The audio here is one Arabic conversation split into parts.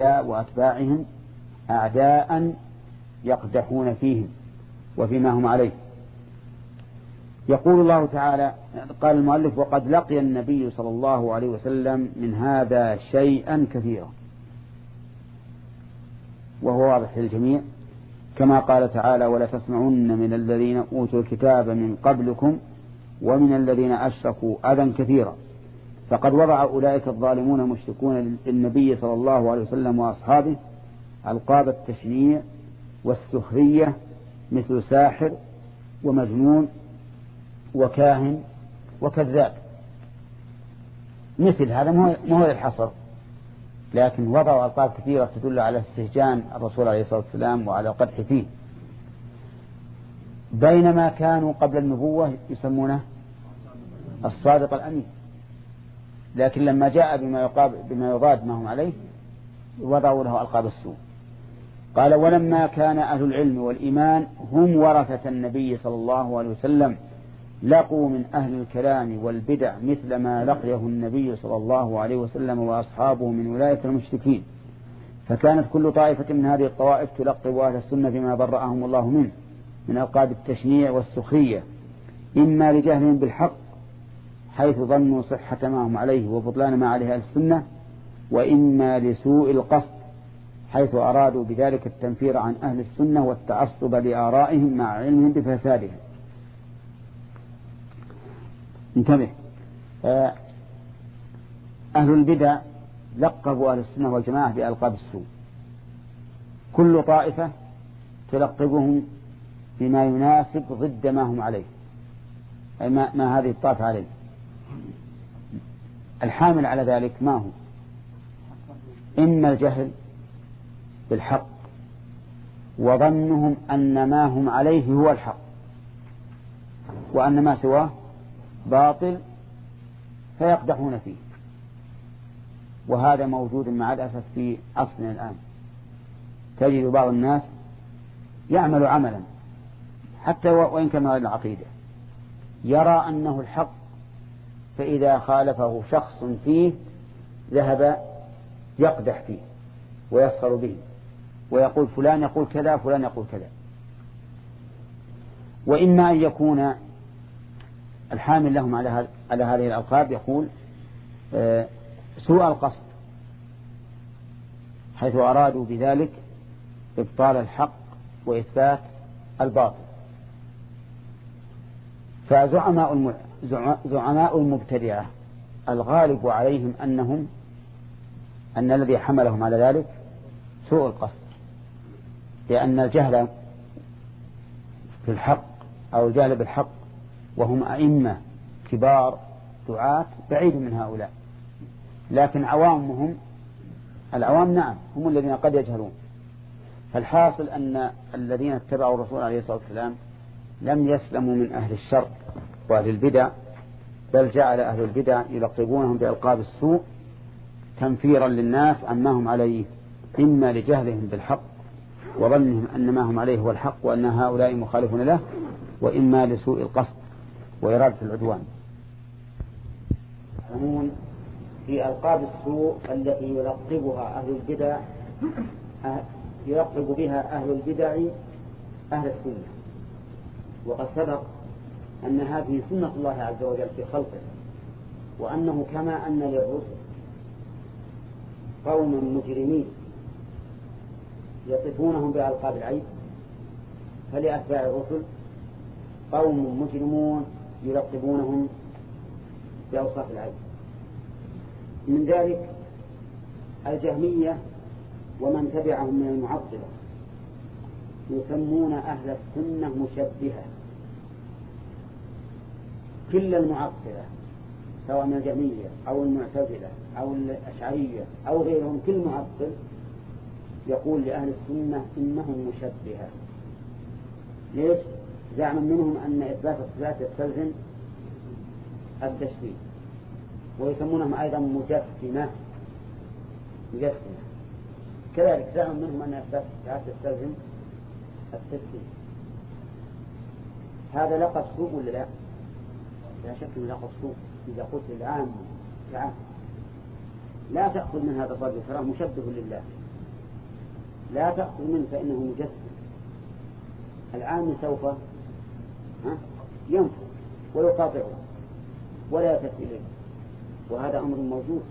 وأتباعهم أعداء يقدحون فيهم وفيما هم عليه. يقول الله تعالى قال المؤلف وقد لقي النبي صلى الله عليه وسلم من هذا شيئا كثيرا. وهو واضح للجميع. كما قال تعالى ولا تسمعن من الذين أوتوا الكتاب من قبلكم ومن الذين أشركوا أذى كثيرا. فقد وضع أولئك الظالمون المشركون للنبي صلى الله عليه وسلم وأصحابه ألقاب التشنيع والسخرية مثل ساحر ومجنون وكاهن وكذاب. مثل هذا ما هو الحصر. لكن وضعوا ألقاب كثيرة تدل على استهجان الرسول عليه الصلاة والسلام وعلى القدح فيه. بينما كانوا قبل النبوة يسمونه الصادق الأمين. لكن لما جاء بما يقابل بما يضاد ما هم عليه وضعوا له ألقاب السوء. قال ولما كان أهل العلم والإيمان هم ورثة النبي صلى الله عليه وسلم لقوا من أهل الكلام والبدع مثل ما لقيه النبي صلى الله عليه وسلم وأصحابه من ولاية المشركين. فكانت كل طائفة من هذه الطوائف تلقب أهل السنة بما برأهم الله منه من ألقاب التشنيع والسخرية إما لجهلهم بالحق حيث ظنوا صحة ما هم عليه وبطلان ما عليه أهل السنة وإما لسوء القصد حيث أرادوا بذلك التنفير عن أهل السنة والتعصب لآرائهم مع علمهم بفسادهم. انتبه. آه، أهل البدع لقبوا أهل السنة والجماعة بألقاب السوء. كل طائفة تلقبهم بما يناسب ضد ما هم عليه أي ما, ما هذه الطائفة عليه. الحامل على ذلك ما هو؟ إما الجهل بالحق وظنهم أن ما هم عليه هو الحق وأن ما سواه باطل فيقدحون فيه. وهذا موجود مع الأسف في عصرنا الآن. تجد بعض الناس يعمل عملا حتى وإن كان غير العقيدة يرى أنه الحق فإذا خالفه شخص فيه ذهب يقدح فيه ويسخر به ويقول فلان يقول كذا فلان يقول كذا. وإما أن يكون الحامل لهم على على هذه الألقاب يقول آه، سوء القصد حيث أرادوا بذلك إبطال الحق وإثبات الباطل. فزعماء زعماء المبتدعة. الغالب عليهم أنهم أن الذي حملهم على ذلك سوء القصد. لأن الجهل في الحق أو الجهل بالحق وهم أئمة كبار دعاة بعيد من هؤلاء. لكن عوامهم العوام نعم هم الذين قد يجهلون. فالحاصل أن الذين اتبعوا الرسول عليه الصلاة والسلام لم يسلموا من أهل الشر. وأهل البدع بل جعل أهل البدع يلقبونهم بألقاب السوء تنفيرا للناس عما هم عليه إما لجهلهم بالحق وظنهم أن ما هم عليه هو الحق وأن هؤلاء مخالفون له وإما لسوء القصد وإرادة العدوان. في ألقاب السوء التي يلقبها أهل البدع يلقب بها أهل البدع أهل السنة. وقد سبق أن هذه سنة الله عز وجل في خلقه وأنه كما أن للرسل قوما مجرمين يصفونهم بألقاب العيب فلأتباع الرسل قوم مجرمون يلقبونهم بأوصاف العيب من ذلك الجهمية ومن تبعهم من المعطلة يسمون أهل السنة مشبهة. كل المعطلة سواء من الجهمية أو المعتزلة أو الأشعرية أو غيرهم كل معطل يقول لأهل السنة إنهم مشبهة ليش؟ زعما منهم أن إثبات الصفات يستلزم التشبيه ويسمونهم أيضا مجسمة مجسمة كذلك زعما منهم أن إثبات الصفات يستلزم التشبيه هذا لقب سوء ولا لا؟ لا شك انه لقب سوء إذا قلت العام العام. لا تأخذ من هذا الرجل تراه مشبه لله. لا تأخذ منه فإنه مجسم. العام سوف ينفر ويقاطعه ولا يلتفت إليه. وهذا أمر موجود.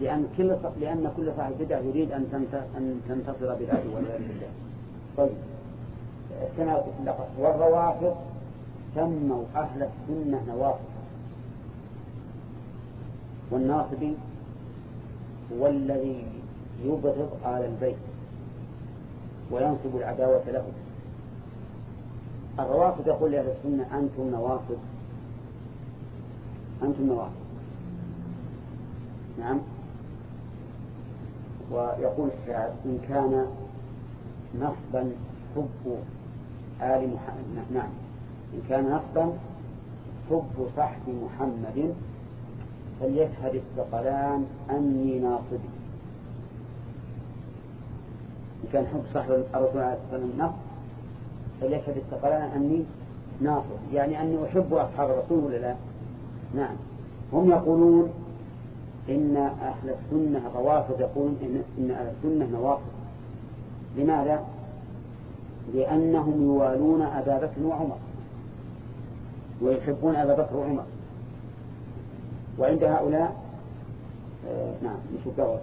لأن كل لأن كل صاحب بدعة يريد أن أن تنتصر بالعدو والعياذ بالله. طيب. كما والروافض سموا أهل السنة نوافض والناصبي هو الذي يبغض آل البيت وينصب العداوة له. الروافض يقول لأهل السنة أنتم نواصب أنتم نواصب نعم. ويقول الشاعر إن كان نصبا حب آل محمد. نعم. إن كان نصبا حب صحب محمد فليشهد الثقلان أني ناصبي. إن كان حب صحب الرسول عليه الصلاة والسلام فليشهد الثقلان أني ناصب يعني أني أحب أصحاب الرسول ولا لا؟ نعم. هم يقولون إن أهل السنة الروافض يقولون إن, إن أهل السنة نواقض. لماذا؟ لأنهم يوالون أبا بكر وعمر. ويحبون أبا بكر وعمر. وعند هؤلاء آه نعم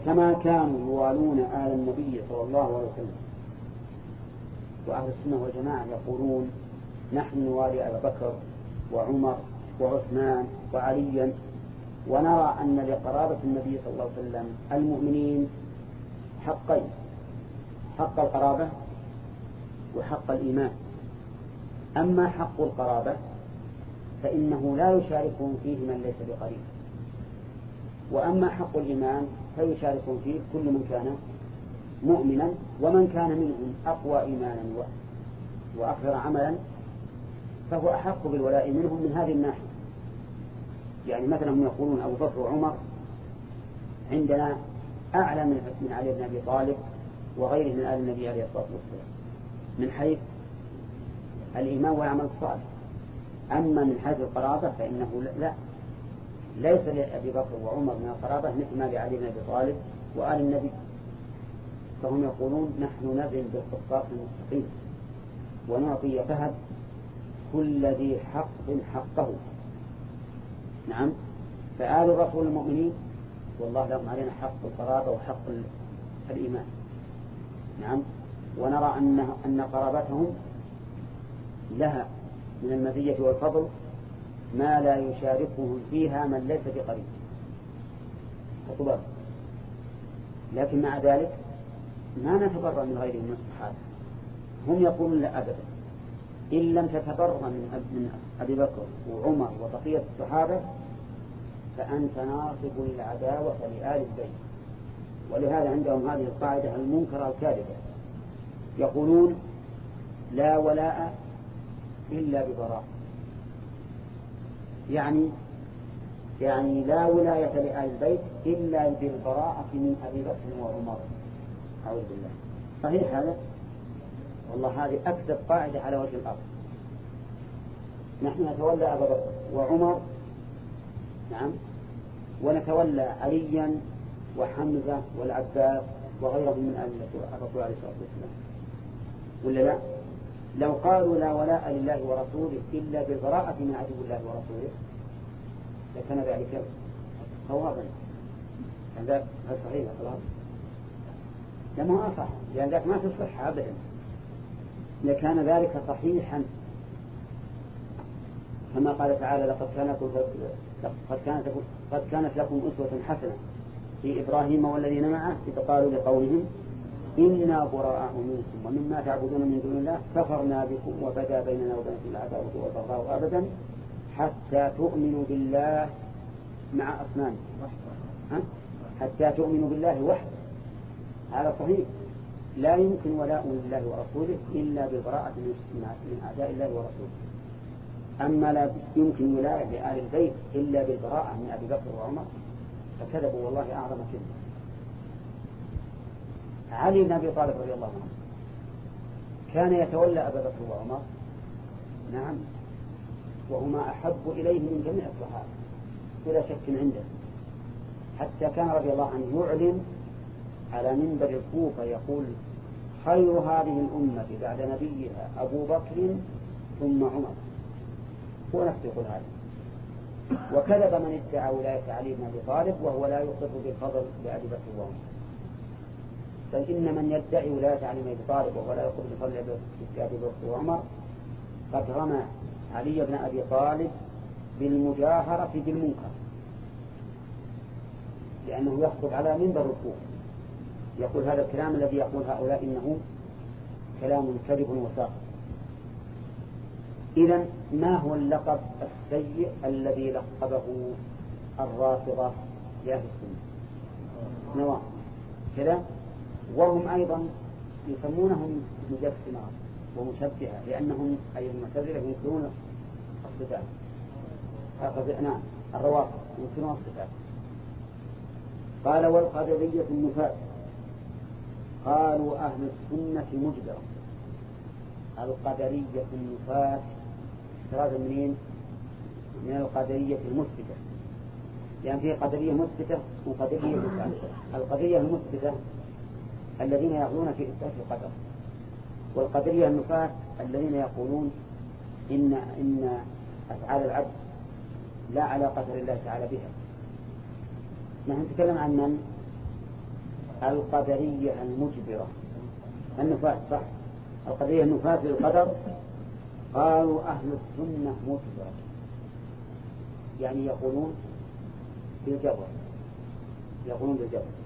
كما كانوا يوالون آل النبي صلى الله عليه وسلم. وأهل السنة والجماعة يقولون نحن نوالي أبا بكر وعمر وعثمان وعليا. ونرى أن لقرابة النبي صلى الله عليه وسلم المؤمنين حقين. حق القرابة وحق الإيمان. أما حق القرابة فإنه لا يشاركهم فيه من ليس بقريب. وأما حق الإيمان فيشاركهم فيه كل من كان مؤمنا ومن كان منهم أقوى إيمانا وأكثر عملا فهو أحق بالولاء منهم من هذه الناحية. يعني مثلا هم يقولون أبو بكر وعمر عندنا أعلى من علي بن أبي طالب وغيره من آل النبي عليه الصلاة والسلام من حيث الإيمان والعمل الصالح. أما من حيث القرابة فإنه لا ليس لأبي بكر وعمر من القرابة مثل ما لعلي بن أبي طالب وآل النبي. فهم يقولون نحن نزل بالقصاص المستقيم ونعطي فهد كل ذي حق حقه. نعم. فآل الرسول المؤمنين والله لهم علينا حق القرابة وحق الإيمان. نعم. ونرى أن أن قرابتهم لها من المزية والفضل ما لا يشاركهم فيها من ليس بقريب خطبات لكن مع ذلك ما نتبرأ من غيرهم من الصحابة هم يقولون لا أبدا. إن لم تتبرأ من أبي بكر وعمر وبقية الصحابة فأنت ناصب للعداوة لآل البيت. ولهذا عندهم هذه القاعدة المنكرة الكاذبة. يقولون لا ولاء إلا ببراء يعني يعني لا ولاية لآل البيت إلا بالبراءة من أبي بكر وعمر. أعوذ بالله. صحيح هذا؟ والله هذه أكثر قاعدة على وجه الأرض. نحن نتولى أبا بكر وعمر. نعم. ونتولى عليا وحمزة والعباس وغيرهم من آل الرسول عليه الصلاة والسلام. ولا لا؟ لو قالوا لا ولاء لله ورسوله إلا بالبراءة من عدو الله ورسوله لكان ذلك صوابا هذا صحيح خلاص لما أصح لأن ذلك ما تصح أبدا. لكان ذلك صحيحا كما قال تعالى لقد كان لكم قد كانت قد كانت لكم أسوة حسنة في إبراهيم والذين معه إذ قالوا لقومهم إنا براء منكم ومما تعبدون من دون الله كفرنا بكم وبدا بيننا وبينكم العداوة والبغضاء أبدا حتى تؤمنوا بالله مع أصنام حتى تؤمنوا بالله وحده. هذا صحيح. لا يمكن ولاء لله ورسوله إلا بالبراءة من أعداء الله ورسوله. أما لا يمكن ولاية لآل البيت إلا بالبراءة من أبي بكر وعمر فكذبوا والله أعظم كذب علي بن أبي طالب رضي الله عنه كان يتولى أبا بكر وعمر. نعم. وهما أحب إليه من جميع الصحابة بلا شك عنده. حتى كان رضي الله عنه يعلن على منبر الكوفة يقول خير هذه الأمة بعد نبيها أبو بكر ثم عمر. هو نفسه يقول هذا. وكذب من ادعى ولاية علي بن أبي طالب وهو لا يقر بالفضل لأبي بكر وعمر. بل إن من يدعي ولاية علي بن أبي طالب وهو لا يقر بفضل لأبي بكر وعمر قد رمى علي بن أبي طالب بالمجاهرة بالمنكر لأنه يخطب على منبر الكوفة يقول هذا الكلام الذي يقول هؤلاء إنه كلام كذب وساق. إذا ما هو اللقب السيء الذي لقبه الرافضة؟ لأهل السنة. نواة كذا وهم أيضا يسمونهم مجسمة ومشبهة لأنهم أي المعتزلة ينكرون الصفات. نعم الروافض ينكرون الصفات. قال والقدرية النفاة قالوا أهل السنة مجبرة القدرية النفاة احتراز منين؟ من القدرية المثبتة. لأن يعني في قدرية مثبتة وقدرية مثبتة القدرية المثبتة الذين يغلون في إثبات القدر. والقدرية النفاة الذين يقولون إن إن أفعال العبد لا على قدر الله تعالى بها. نحن نتكلم عن من؟ القدرية المجبرة. النفاة صح. القدرية النفاة للقدر قالوا أهل السنة مجبرة. يعني يقولون بالجبر. يقولون بالجبر.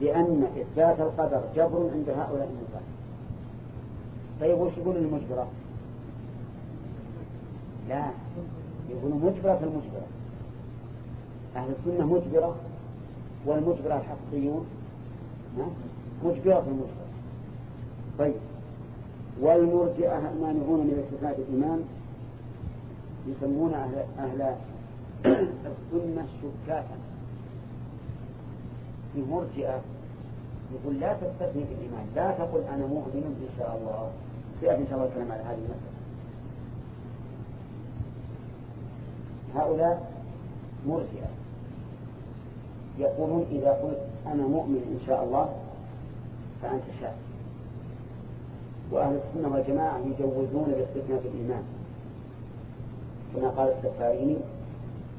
لأن إثبات القدر جبر عند هؤلاء النفاة طيب وش يقول المجبرة؟ لا يقولون مجبرة المجبرة. أهل السنة مجبرة والمجبرة الحقيقيون مجبرة المجبرة. طيب والمرجئة المانعون من اتخاذ الإمام يسمون أهل, أهل السنة شكاكا. في مرجئة يقول لا تستثني في الإيمان لا تقل أنا مؤمن إن شاء الله. سيأتي إن شاء الله الكلام على هذه المسألة هؤلاء مرجئة. يقولون إذا قلت أنا مؤمن إن شاء الله فأنت شاك وأهل السنة والجماعة يجوزون الاستثناء في الإيمان. كما قال السفاريني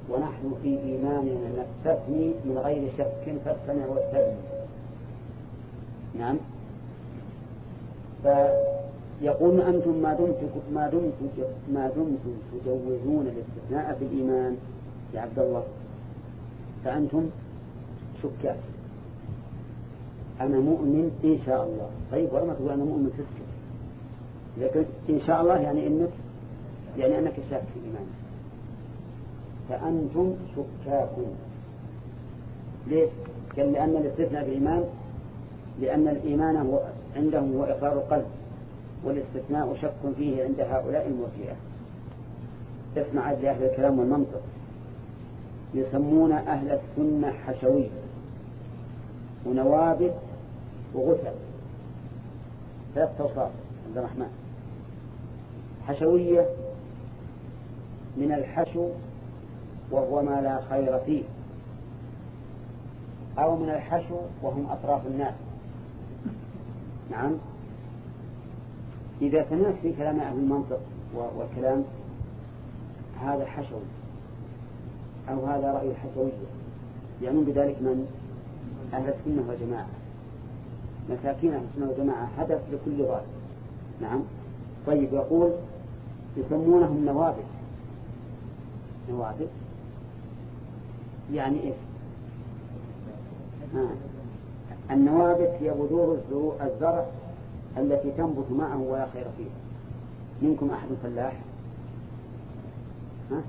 ونحن في إيماننا نستثني من غير شك فاستمع واستبني نعم. فيقول أنتم ما دمتم ما دمتم ما دمتم تجوزون الاستثناء في الإيمان يا عبد الله. فأنتم شكاك. أنا مؤمن إن شاء الله. طيب ولما تقول أنا مؤمن تسكت إذا قلت إن شاء الله يعني إنك يعني أنك شاك في إيمانك. فأنتم شكاكون. ليش؟ قال لأن الاستثناء بالإيمان لأن الإيمان هو عندهم هو إقرار القلب والاستثناء شك فيه عند هؤلاء المرجئة اسمع لأهل الكلام والمنطق. يسمون أهل السنة حشوية ونوابت وغثل. ثلاث توصاف عبد الرحمن. حشوية من الحشو وهو ما لا خير فيه. أو من الحشو وهم أطراف الناس. نعم. إذا سمعت في كلام أهل المنطق والكلام هذا حشو أو هذا رأي الحشوية يعني بذلك من؟ أهل السنة والجماعة. مساكين أهل السنة والجماعة هدف لكل ضال نعم. طيب يقول يسمونهم نوابت نوابت يعني إيش آه. النوابت هي بذور الزرع التي تنبت معه ولا خير فيها. منكم أحد فلاح؟ ها؟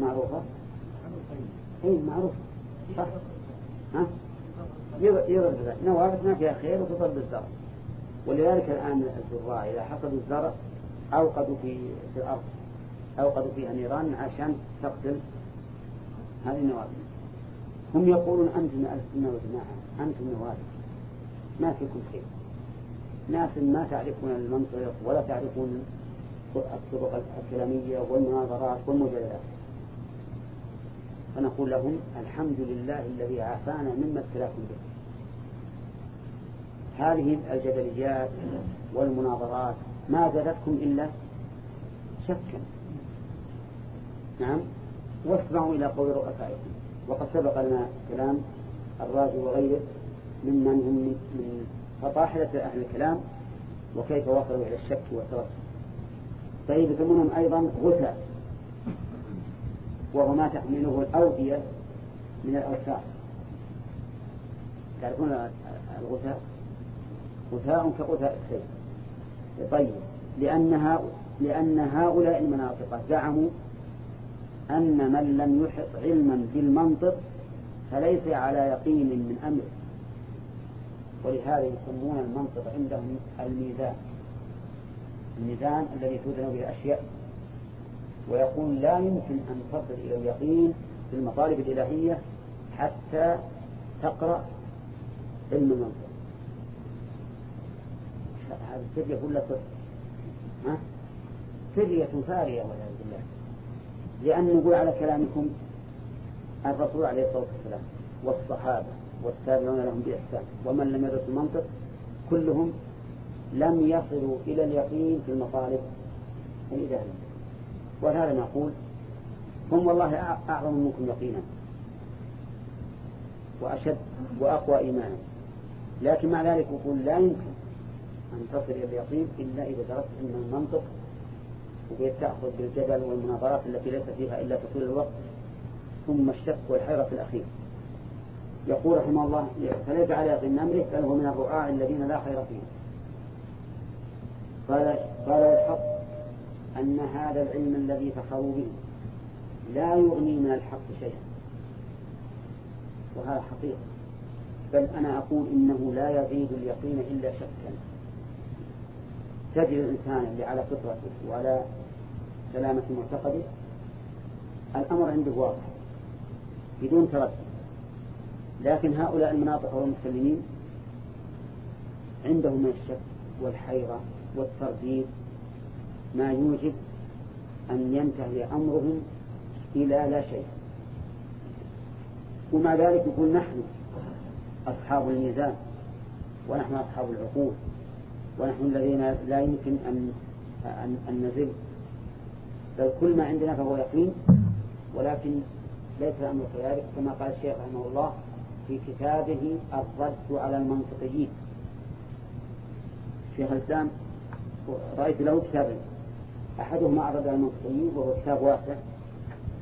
معروفة؟ اي معروف صح. ها؟ يضرب نوابت ما فيها خير وتضرب الزرع ولذلك الآن الزراع إذا حصدوا الزرع أوقدوا في الأرض. أوقدوا فيها نيران عشان تقتل هذه النوابت هم يقولون أنتم أهل السنة والجماعة أنتم نوابت ما فيكم خير ناس ما تعرفون المنطق ولا تعرفون الطرق الكلامية والمناظرات والمجادلات فنقول لهم الحمد لله الذي عافانا مما ابتلاكم به. هذه الجدليات والمناظرات ما زادتكم إلا شكا. نعم؟ واسمعوا إلى قول رؤسائكم. وقد سبق لنا كلام الرازي وغيره ممن هم من فطاحلة أهل الكلام وكيف وصلوا إلى الشك والتردد طيب يسمونهم أيضا غثى وهو ما تحمله الأودية من الأوساخ تعرفون الغثاء؟ غثاء كغثاء السيل طيب لأن لأن هؤلاء المناطق زعموا أن من لم يحط علما بالمنطق فليس على يقين من أمره. ولهذا يسمون المنطق عندهم الميزان. الميزان الذي توزن به الأشياء. ويقول لا يمكن أن تصل إلى اليقين في المطالب الإلهية حتى تقرأ علم المنطق. هذه سرية ولا صدق؟ ها؟ سرية فارية والعياذ بالله؟ لأن نقول على كلامكم الرسول عليه الصلاة والسلام والصحابة والتابعون لهم بإحسان ومن لم يدرس المنطق كلهم لم يصلوا إلى اليقين في المطالب الإلهية ولهذا نقول هم والله أعظم منكم يقينا وأشد وأقوى إيمانا. لكن مع ذلك يقول لا يمكن أن تصل إلى اليقين إلا إذا درست علم المنطق وبيت تأخذ بالجدل والمناظرات التي ليس فيها إلا تطول الوقت ثم الشك والحيرة في الأخير. يقول رحمه الله فليس على يقين أمره بل هو من الرعاع الذين لا خير فيهم. قال قال الحق أن هذا العلم الذي فخروا به لا يغني من الحق شيئا. وهذا حقيقة. بل أنا أقول إنه لا يزيد اليقين إلا شكا. تجد الإنسان اللي على فطرته وعلى سلامة معتقده الأمر عنده واضح بدون تردد لكن هؤلاء المناطق والمسلمين عندهم من الشك والحيرة والترديد ما يوجب أن ينتهي أمرهم إلى لا شيء. ومع ذلك يقول نحن أصحاب الميزان ونحن أصحاب العقول. ونحن الذين لا يمكن أن أن, أن نزل. بل كل ما عندنا فهو يقين. ولكن ليس الأمر كذلك. كما قال الشيخ رحمه الله في كتابه الرد على المنطقيين. شيخ الإسلام رأيت له كتابين أحدهما الرد على المنطقيين وهو كتاب واسع.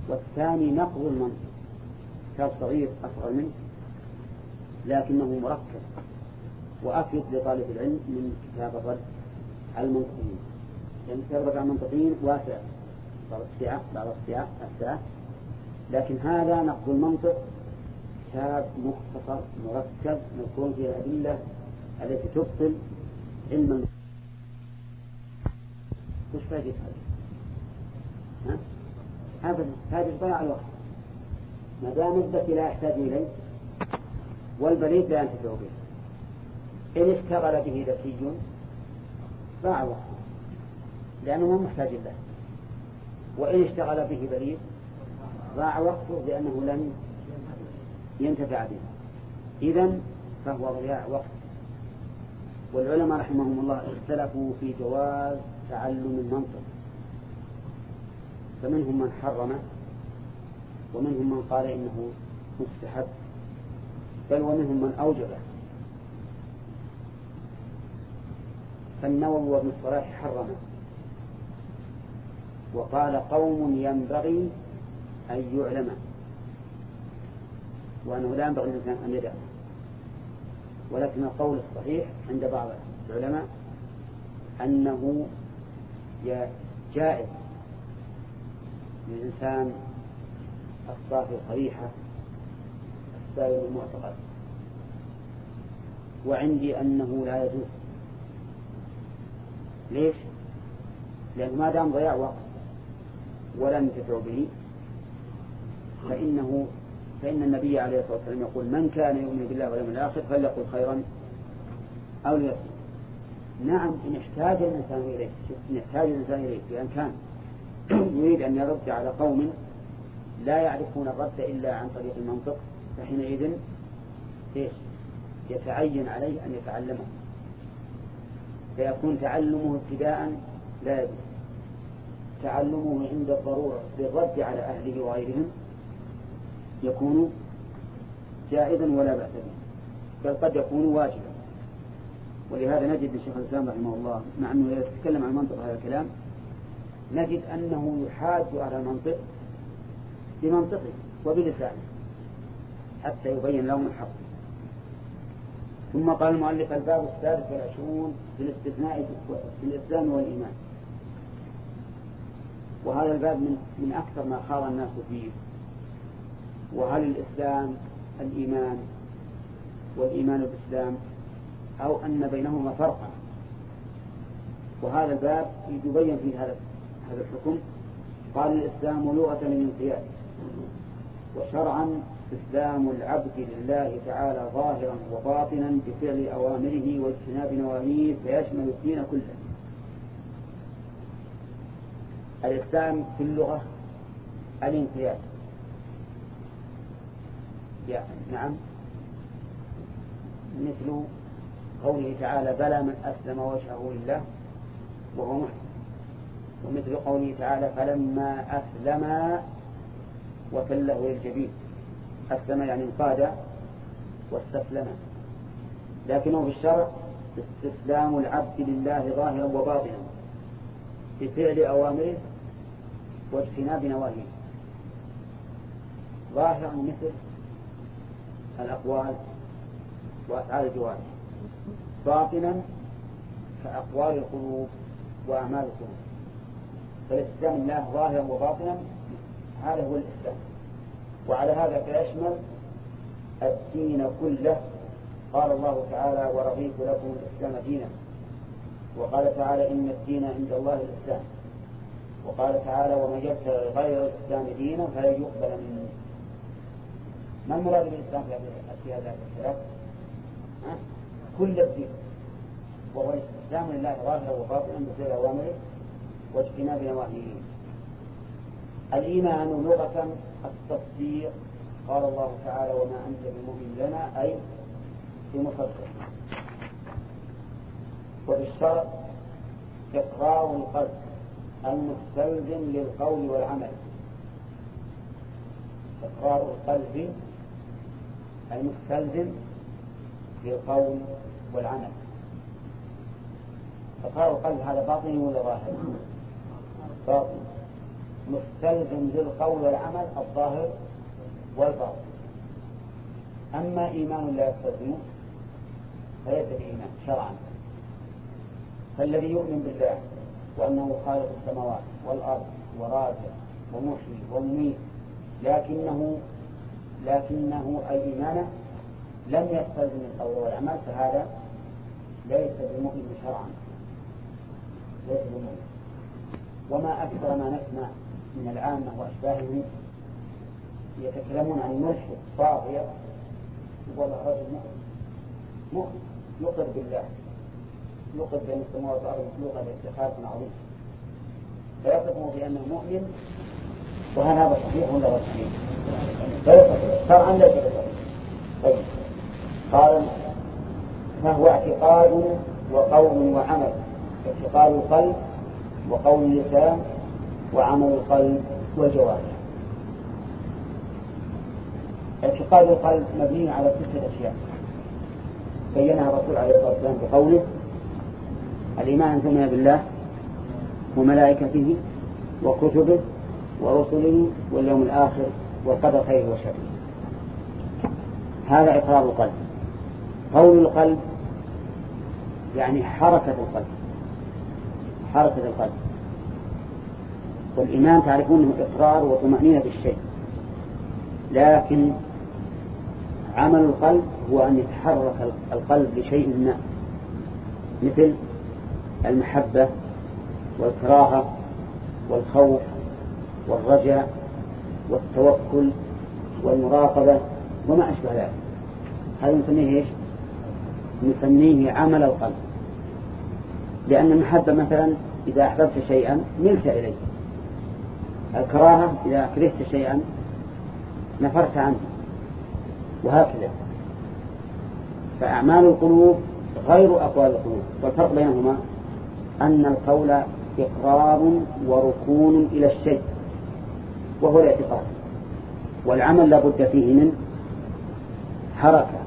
والثاني نقض المنطق. كتاب صغير أصغر منه لكنه مركب وأفيد لطالب العلم من كتاب الرد على المنطقيين. لأن يعني كتاب الرد على المنطقيين واسع. بعض السعة بعض السعة السعة لكن هذا نقد المنطق كتاب مختصر مركب مذكور فيه الأدلة التي تبطل علم وش فائدة هذا؟ ها؟ أبدا هذا ضياع الوقت. ما دام الذكي لا يحتاج إليه والبليد لا ينتفع به. إن اشتغل به ذكي ضاع وقته لأنه مو محتاج له وإن اشتغل به بليد ضاع وقته لأنه لم ينتفع به. إذا فهو ضياع وقت. والعلماء رحمهم الله اختلفوا في جواز تعلم المنطق. فمنهم من حرمه ومنهم من قال إنه مستحب بل ومنهم من أوجبه. فالنووي وابن الصلاح حرمه. وقال قوم ينبغي أن يعلم. وأنه لا ينبغي للإنسان أن يدع. ولكن القول الصحيح عند بعض العلماء أنه جائز للإنسان الصافي القبيحة السائل المعتقد. وعندي أنه لا يجوز. ليش؟ لأنه ما دام ضياع وقت ولم ينتفع به فإنه فإن النبي عليه الصلاة والسلام يقول من كان يؤمن بالله واليوم الآخر فليقل خيرا أو ليصمت. نعم إن احتاج الإنسان إليه إن احتاج الإنسان إليه بأن كان يريد أن يرد على قوم لا يعرفون الرد إلا عن طريق المنطق فحينئذ إيش؟ يتعين عليه أن يتعلمه. فيكون تعلمه ابتداء لا يجوز تعلمه عند الضرورة بالرد على أهله وغيرهم يكون جائزا ولا بأس به بل قد يكون واجبا. ولهذا نجد الشيخ الإسلام رحمه الله مع أنه يتكلم عن منطق هذا الكلام نجد أنه يحاج على المنطق بمنطقه وبلسانه حتى يبين لهم الحق. ثم قال المؤلف الباب السادس والعشرون في الاستثناء في الإسلام والإيمان. وهذا الباب من من أكثر ما خاض الناس فيه. وهل الإسلام الإيمان والإيمان بالإسلام أو أن بينهما فرقا؟ وهذا الباب يبين فيه هذا هذا الحكم. قال الإسلام لغة الانقياد وشرعا استسلام العبد لله تعالى ظاهرا وباطنا بفعل أوامره واجتناب نواهيه فيشمل الدين كله. الإسلام في اللغة الانقياد. يعني نعم. مثل قوله تعالى بلى من أسلم وجهه لله وهو محسن ومثل قوله تعالى فلما أسلم وتله للجبين أسلم يعني انقاد واستسلم. لكنه في الشرع استسلام العبد لله ظاهرا وباطنا بفعل أوامره واجتناب نواهيه. ظاهرا مثل الأقوال وأفعال الجوارح باطنا كأقوال القلوب وأعمال القلوب. فالاستسلام لله ظاهرا وباطنا هذا هو الإسلام وعلى هذا فيشمل الدين كله. قال الله تعالى ورضيت لكم الإسلام دينا. وقال تعالى إن الدين عند الله الإسلام. وقال تعالى ومن يبتغي غير الإسلام دينا فلن يقبل منه. ما المراد بالإسلام في هذا الكلام؟ كل الدين. وهو الاستسلام لله ظاهرا وباطنا بفعل أوامره واجتناب نواهيه. الإيمان لغة التصديق قال الله تعالى وما أنت بمؤمن لنا أي بمصدق وبالشرع إقرار القلب المستلزم للقول والعمل. إقرار القلب المستلزم للقول والعمل. إقرار القلب هذا باطني ولا ظاهر؟ باطن. مستلزم للقول والعمل الظاهر والباطن. أما إيمان لا يستلزمه فليس بإيمان شرعا. فالذي يؤمن بالله وأنه خالق السماوات والأرض ورازق ومحيي ومميت لكنه لكنه الإيمان لم يستلزم القول والعمل فهذا ليس بمؤمن شرعا. ليس بمؤمن. وما أكثر ما نسمع من العامة وأشباههم يتكلمون عن الملحد طاغية يقول رجل مؤمن مؤمن يقر بالله يقر بين السماوات والأرض مخلوقة لاتخاذ عظيم. فيصفه بأنه مؤمن وهل هذا صحيح ولا غير صحيح؟ صحيح شرعا ليس بصحيح طيب. قال فهو اعتقاد وقول وعمل؟ اعتقاد القلب وقول اللسان وعمل القلب والجوارح اعتقاد القلب مبني على ستة أشياء بينها الرسول عليه الصلاة والسلام بقوله الإيمان ثم بالله وملائكته وكتبه ورسله واليوم الآخر والقدر خيره وشره هذا إقرار القلب. قول القلب يعني حركة القلب. حركة القلب. والإيمان تعرفون إقرار وطمأنينة بالشيء. لكن عمل القلب هو أن يتحرك القلب لشيء ما. مثل المحبة والكراهة والخوف والرجاء والتوكل والمراقبة وما أشبه ذلك. هذا نسميه إيش؟ نسميه عمل القلب. لأن المحبة مثلا إذا أحببت شيئا ملت إليه. الكراهة إذا كرهت شيئا نفرت عنه. وهكذا. فأعمال القلوب غير أقوال القلوب. والفرق بينهما أن القول إقرار وركون إلى الشيء وهو الاعتقاد. والعمل لا بد فيه من حركة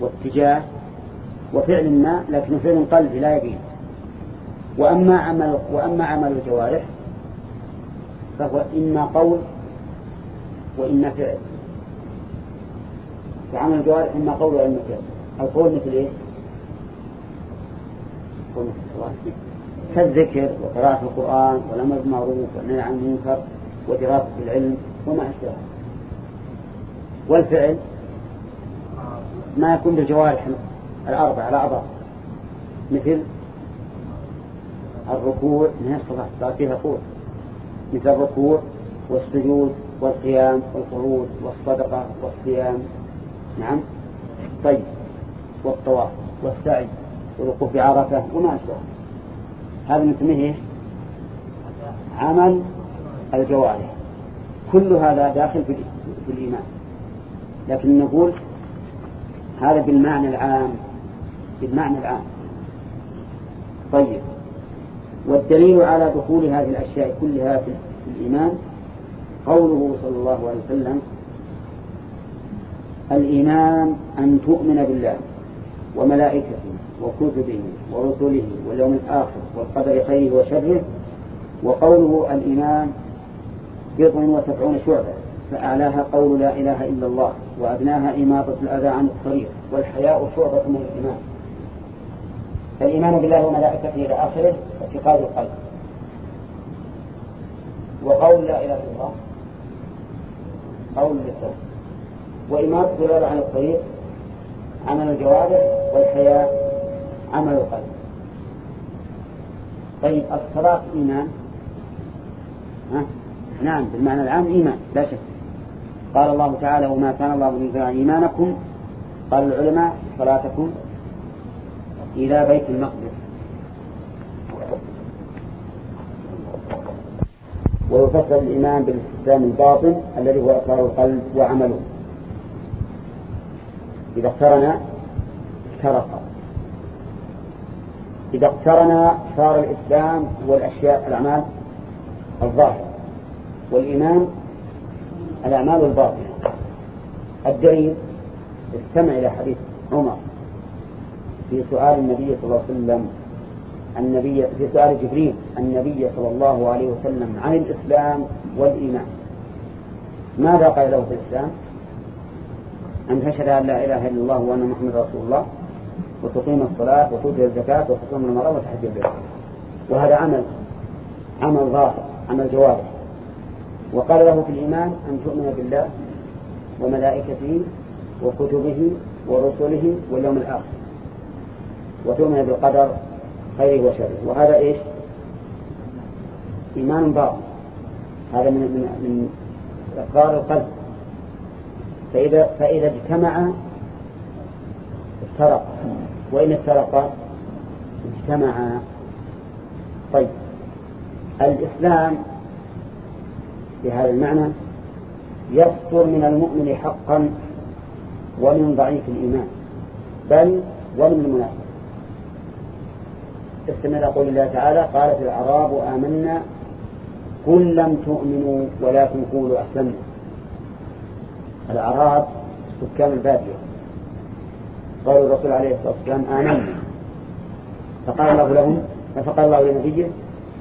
واتجاه وفعل ما لكن فعل قلبي لا يبين. وأما عمل وأما عمل الجوارح فهو إما قول وإما فعل. فعمل الجوارح إما قول وإما فعل. القول مثل إيه؟ كالذكر وقراءة القرآن والأمر بالمعروف والنهي عن المنكر ودراسة العلم وما أشبهه والفعل ما يكون بالجوارح الأربع الأعضاء مثل الركوع من الصلاة صار فيها قوة مثل الركوع والسجود والقيام والقعود والصدقة والصيام. نعم. طيب. والطواف والسعي والوقوف بعرفة وما أشبه. هذا نسميه؟ عمل الجوارح. كل هذا داخل في الإيمان. لكن نقول هذا بالمعنى العام. بالمعنى العام. طيب. والدليل على دخول هذه الأشياء كلها في الإيمان قوله صلى الله عليه وسلم الإيمان أن تؤمن بالله وملائكته وكتبه ورسله واليوم الآخر والقدر خيره وشره وقوله الإيمان بضع وسبعون شعبة فأعلاها قول لا إله إلا الله وأدناها إماطة الأذى عن الطريق والحياء شعبة من الإيمان. فالإيمان بالله وملائكته إلى آخره اعتقاد القلب. وقول لا إله إلا الله. قول باللسان وإماطة الأذى عن الطريق عمل الجوارح والحياء عمل القلب. طيب الصلاة إيمان؟ ها؟ نعم بالمعنى العام إيمان لا شك. قال الله تعالى وما كان الله ليضيع إيمانكم. قال العلماء صلاتكم إلى بيت المقدس. ويفسر الإيمان بالاستسلام الباطن الذي هو إقرار القلب وعمله. إذا اقترن افترق إذا اقترن صار الإسلام والأشياء الأعمال الظاهرة. والإيمان الأعمال الباطنة. الدليل استمع إلى حديث عمر. في سؤال النبي صلى الله عليه وسلم النبي في سؤال جبريل النبي صلى الله عليه وسلم عن الإسلام والإيمان. ماذا قال له في الإسلام؟ أن تشهد أن لا إله إلا الله وأن محمد رسول الله وتقيم الصلاة وتؤتي الزكاة وتصوم المرأة وتحج البيت. وهذا عمل عمل ظاهر عمل جوارح. وقال له في الإيمان أن تؤمن بالله وملائكته وكتبه ورسله واليوم الآخر. وتؤمن بالقدر خيره وشره. وهذا إيش؟ إيمان باطن هذا من من من إقرار القلب. فإذا فإذا اجتمع افترق. وإن افترق اجتمع. طيب. الإسلام بهذا المعنى يصدر من المؤمن حقا ومن ضعيف الإيمان. بل ومن المنافق. استمر قول الله تعالى قالت الأعراب آمنا قل لم تؤمنوا ولكن قولوا أسلمنا. الأعراب سكان البادية قالوا الرسول عليه الصلاة والسلام آمنا. فقال الله لهم فقال الله لنبيه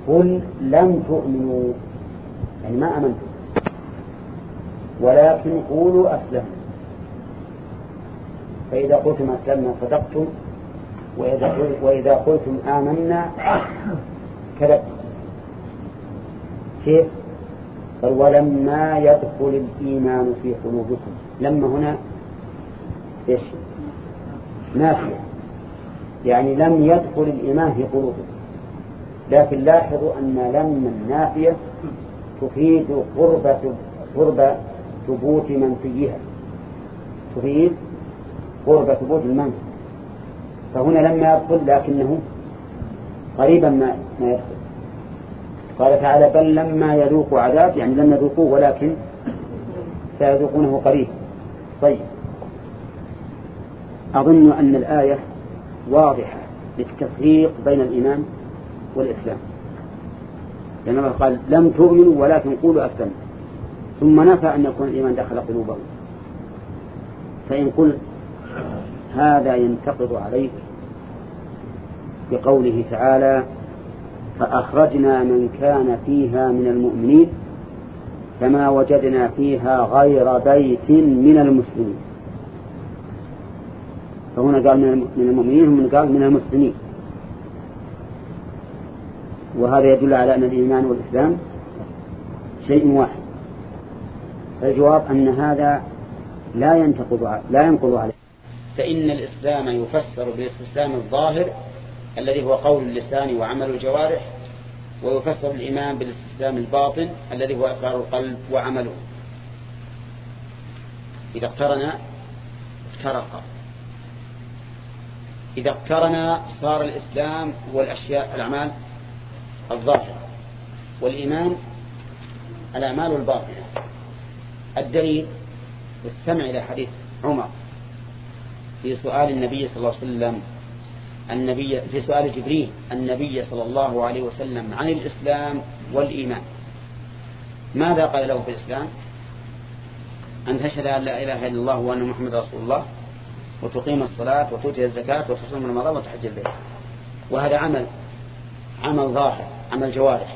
قل لم تؤمنوا. يعني ما آمنتم. ولكن قولوا أسلمنا. فإذا قلتم أسلمنا صدقتم. وإذا وإذا قلتم آمنا كذبتم كيف؟ قال ولما يدخل الإيمان في قلوبكم. لما هنا إيش؟ نافية. يعني لم يدخل الإيمان في قلوبكم. لكن لاحظوا أن لما النافية تفيد قرب قرب ثبوت منفيها. تفيد قرب ثبوت المنفي. فهنا لما يدخل لكنه قريبا ما ما يدخل قال تعالى بل لما يذوقوا عذاب يعني لم يذوقوه ولكن سيذوقونه قريب. طيب. أظن أن الآية واضحة للتفريق بين الإيمان والإسلام. لأن الله قال لم تؤمنوا ولكن قولوا أسلمنا ثم نفى أن يكون الإيمان دخل قلوبهم. فإن قلت هذا ينتقض عليك بقوله تعالى فأخرجنا من كان فيها من المؤمنين فما وجدنا فيها غير بيت من المسلمين. فهنا قال من المؤمنين هم قال من المسلمين. وهذا يدل على أن الإيمان والإسلام شيء واحد. فالجواب أن هذا لا ينتقض لا ينقض عليه. فإن الإسلام يفسر بالاستسلام الظاهر الذي هو قول اللسان وعمل الجوارح ويفسر الإيمان بالاستسلام الباطن الذي هو إقرار القلب وعمله. إذا اقترن افترق. إذا اقترن صار الإسلام والأشياء الأعمال الظاهرة. والإيمان الأعمال الباطنة. الدليل استمع إلى حديث عمر في سؤال النبي صلى الله عليه وسلم النبي في سؤال جبريل النبي صلى الله عليه وسلم عن الإسلام والإيمان. ماذا قال له في الإسلام؟ أن تشهد أن لا إله إلا الله وأن محمد رسول الله وتقيم الصلاة وتؤتي الزكاة وتصوم رمضان وتحج البيت. وهذا عمل عمل ظاهر عمل جوارح.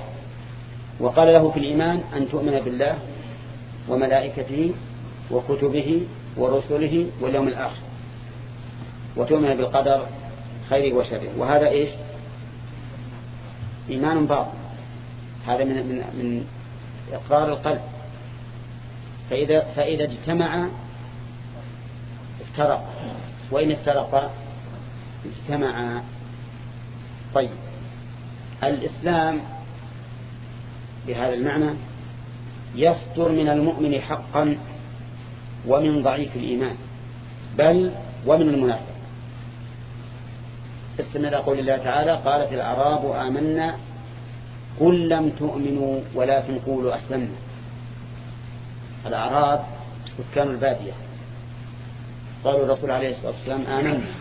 وقال له في الإيمان أن تؤمن بالله وملائكته وكتبه ورسله واليوم الآخر. وتؤمن بالقدر خيره وشره. وهذا إيش؟ إيمان باطن هذا من, من, من إقرار القلب. فإذا, فإذا اجتمع افترق. وإن افترق اجتمع. طيب. الإسلام بهذا المعنى يصدر من المؤمن حقا ومن ضعيف الإيمان بل ومن المنافق. استمع إلى قول الله تعالى قالت الأعراب آمنا قل لم تؤمنوا ولكن قولوا أسلمنا. الأعراب سكان البادية. قالوا الرسول عليه الصلاة والسلام آمنا.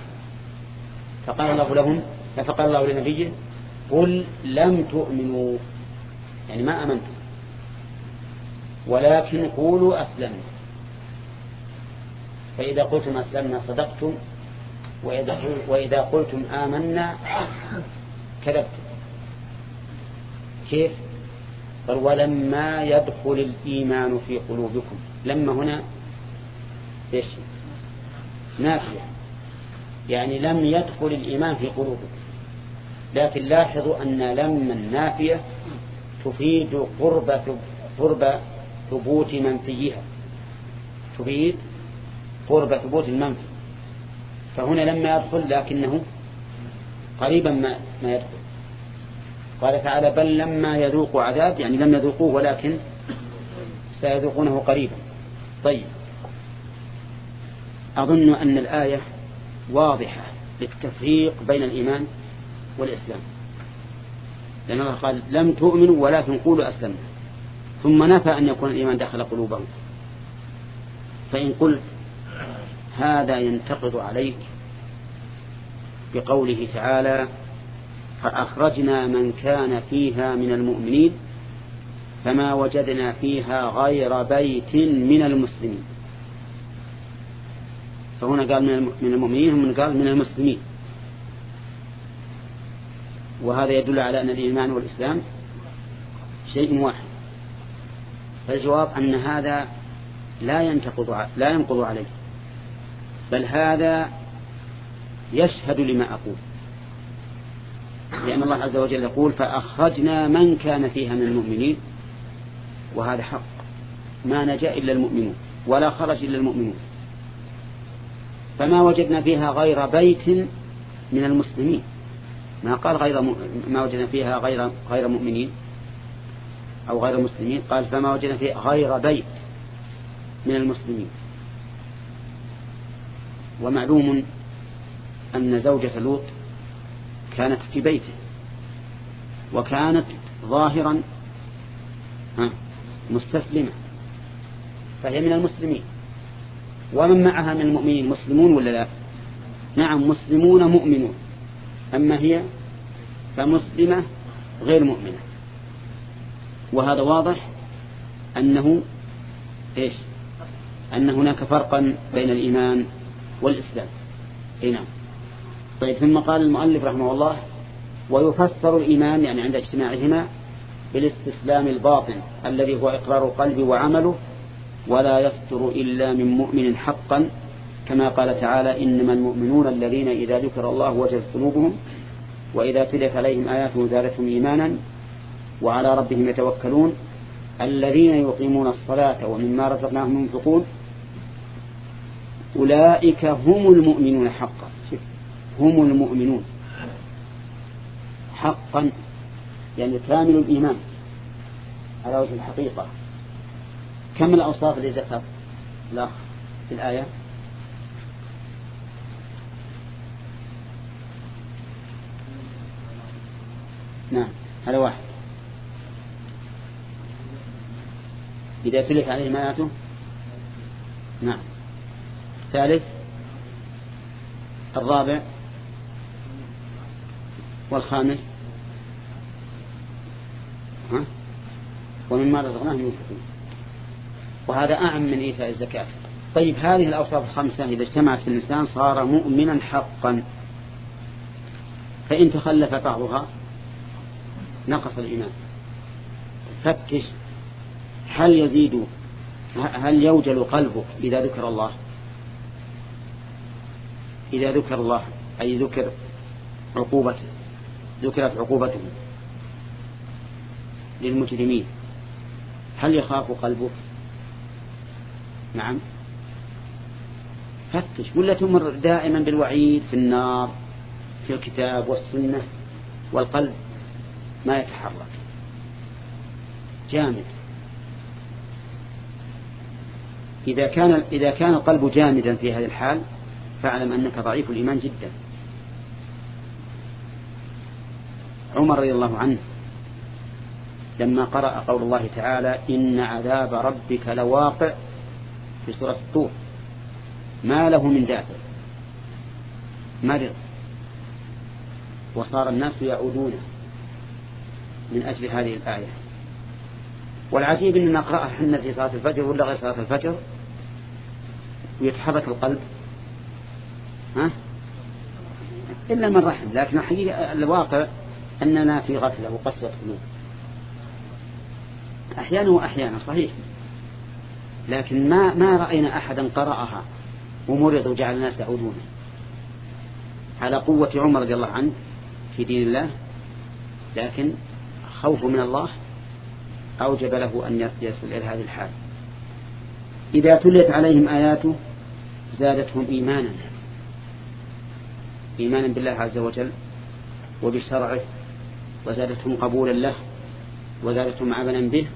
فقال الله لهم فقال الله لنبيه قل لم تؤمنوا. يعني ما أمنتم. ولكن قولوا أسلمنا. فإذا قلتم أسلمنا صدقتم وإذا, وإذا قلتم آمنا كذبتم. كيف؟ قال ولما يدخل الإيمان في قلوبكم. لما هنا؟ إيش؟ نافية. يعني لم يدخل الإيمان في قلوبكم. لكن لاحظوا أن لما النافية تفيد قرب قرب ثبوت منفيها. تفيد قرب ثبوت المنفي. فهنا لما يدخل لكنه قريبا ما, ما يدخل. قال تعالى بل لما يذوقوا عذاب يعني لم يذوقوه ولكن سيذوقونه قريبا. طيب. أظن أن الآية واضحة للتفريق بين الإيمان والإسلام. لأن الله قال لم تؤمنوا ولكن قولوا أسلمنا. ثم نفى أن يكون الإيمان داخل قلوبهم. فإن قلت هذا ينتقض عليك بقوله تعالى فأخرجنا من كان فيها من المؤمنين فما وجدنا فيها غير بيت من المسلمين. فهنا قال من المؤمنين هم قال من المسلمين. وهذا يدل على أن الإيمان والإسلام شيء واحد. فالجواب أن هذا لا ينتقض لا ينقض عليه. بل هذا يشهد لما أقول. لأن الله عز وجل يقول فأخرجنا من كان فيها من المؤمنين وهذا حق. ما نجا إلا المؤمنون ولا خرج إلا المؤمنون. فما وجدنا فيها غير بيت من المسلمين. ما قال غير م... ما وجدنا فيها غير غير مؤمنين أو غير مسلمين قال فما وجدنا فيها غير بيت من المسلمين. ومعلوم أن زوجة لوط كانت في بيته وكانت ظاهرا مستسلمة فهي من المسلمين. ومن معها من المؤمنين مسلمون ولا لا؟ نعم مسلمون مؤمنون. أما هي فمسلمة غير مؤمنة. وهذا واضح أنه إيش؟ أن هناك فرقا بين الإيمان والإسلام أي نعم. طيب ثم قال المؤلف رحمه الله ويفسر الإيمان يعني عند اجتماعهما بالاستسلام الباطن الذي هو إقرار القلب وعمله ولا يصدر إلا من مؤمن حقا كما قال تعالى إنما المؤمنون الذين إذا ذكر الله وجدت قلوبهم وإذا تلت عليهم آياته زادتهم إيمانا وعلى ربهم يتوكلون الذين يقيمون الصلاة ومما رزقناهم ينفقون أولئك هم المؤمنون حقا. هم المؤمنون. حقا يعني كامل الإيمان. على وجه الحقيقة. كم الأوصاف التي ذكر الأخ في الآية. نعم هذا واحد. إذا تلف عليه آياته نعم. ثالث الرابع والخامس. ها؟ ومما رزقناهم ينفقون. وهذا أعم من إيتاء الزكاة. طيب هذه الأوصاف الخمسة إذا اجتمعت في الإنسان صار مؤمنا حقا. فإن تخلف بعضها نقص الإيمان. فتش هل يزيد هل يوجل قلبك إذا ذكر الله؟ إذا ذكر الله أي ذكر عقوبته ذكرت عقوبته للمجرمين هل يخاف قلبك نعم. فتش ولا تمر دائما بالوعيد في النار في الكتاب والسنة والقلب؟ ما يتحرك. جامد. إذا كان إذا كان القلب جامدا في هذه الحال فاعلم أنك ضعيف الإيمان جدا. عمر رضي الله عنه لما قرأ قول الله تعالى إن عذاب ربك لواقع في سورة الطور. ما له من دافع. مرض. وصار الناس يعودون من أجل هذه الآية. والعجيب أن نقرأها حنا في صلاة الفجر ولا غير صلاة الفجر؟ ويتحرك القلب. ها؟ إلا من رحم. لكن الحقيقة الواقع أننا في غفلة وقسوة قلوب أحيانا وأحيانا صحيح. لكن ما ما رأينا أحدا قرأها ومرض وجعل الناس يعودون على قوة عمر رضي الله عنه في دين الله لكن خوفه من الله أوجب له أن يصل إلى هذه الحال. إذا تليت عليهم آياته زادتهم إيمانا. إيمانا بالله عز وجل وبشرعه وزادتهم قبولا له وزادتهم عملا به